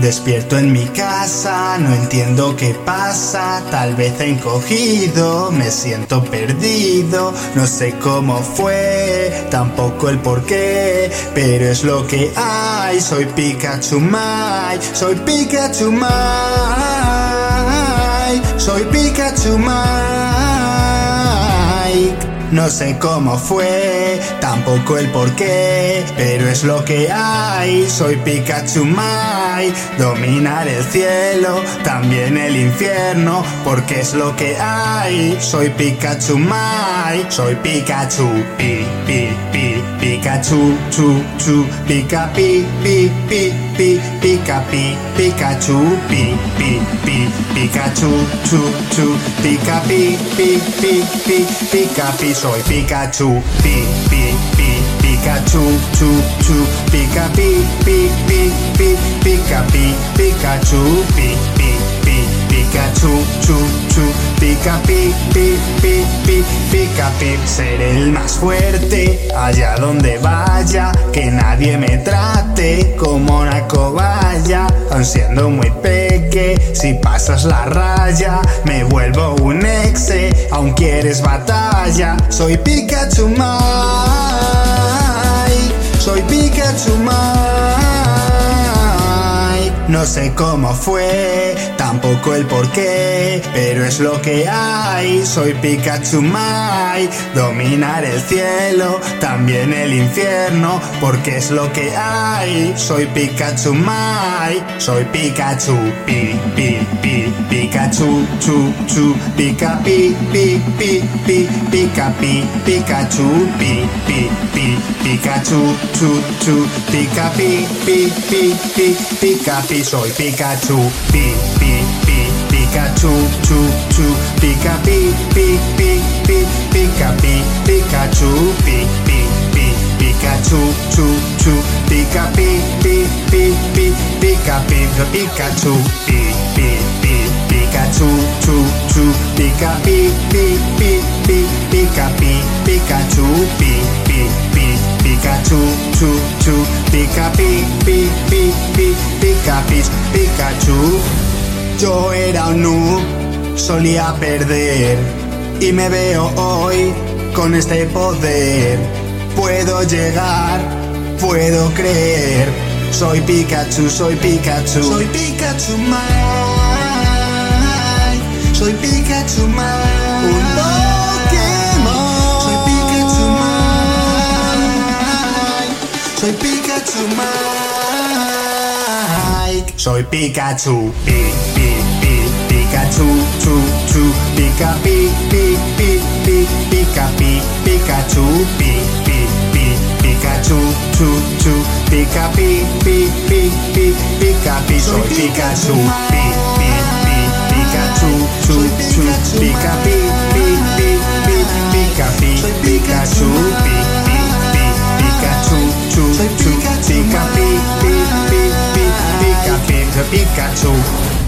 Despierto en mi casa, no entiendo qué pasa, tal vez he encogido, me siento perdido, no sé cómo fue, tampoco el por qué, pero es lo que hay, soy Pikachu Mai, soy Pikachu Mai, soy Pikachu Mai. No sé cómo fue, tampoco el por qué, pero es lo que hay. Soy Pikachu Mai, dominar el cielo, también el infierno, porque es lo que hay. Soy Pikachu Mai, soy Pikachu, pi, pi, pi, Pikachu, chu, chu, pica, pi, pi, pi, pi, pica, pi, Pikachu, pi, pi, pi, Pikachu, chu, chu, pica, pi, pi, pi, pi, pica, pi, soy Pikachu, pi, pi, pi, Pikachu, chu, chu, pica, pi, pi, pi, pi, pica, pi, Pikachu, pi, pi, pi, Pikachu, chu, chu, pica, pi, pi, pi, pi, pica, pi, seré el más fuerte allá donde vaya, que nadie me trate como una cobaya, aun siendo muy peque, si pasas la raya, me vuelvo un exe, aun quieres batalla, soy Pikachu Mai, No sé cómo fue, tampoco el por qué, pero es lo que hay. Soy Pikachu Mai, dominar el cielo, también el infierno, porque es lo que hay. Soy Pikachu Mai, soy Pikachu, pi, pi, pi, Pikachu, chu, chu, pica, pi, pi, pi, pi, pica, pi, Pikachu, pi, pi, pi, Pikachu, chu, chu, pica, pi, pi, pi, pi, pica, pi, soy Pikachu, pi, pi, pi, Pikachu, chu, chu, pica, pi, pi, pi, pi, pica, pi, Pikachu, pi, pi, pi, Pikachu, chu, chu, pica, pi, pi, pi, pi, pica, pi, Pikachu, pi, pi, pi, Pikachu, chu, chu, pica, pi, pi, pi, pi, pica, pi, Pikachu, Yo era un noob, solía perder y me veo hoy con este poder. Puedo llegar, puedo creer. Soy Pikachu, soy Pikachu, soy Pikachu Mai. Soy Pikachu Mai. Un Pokémon. Soy Pikachu Mai. Soy Pikachu Mai. Soy Pikachu. Pi, pi, pi, Pikachu, chu, chu, pica, pi, pi, pi, pi, pica, pi, Pikachu, pi, pi, pi, Pikachu, chu, chu, pica, pi, pi, pi, pi, pica, pi, soy Pikachu, pi, pi, pi, Pikachu, chu, chu, pica, pi, pi, pi, chu,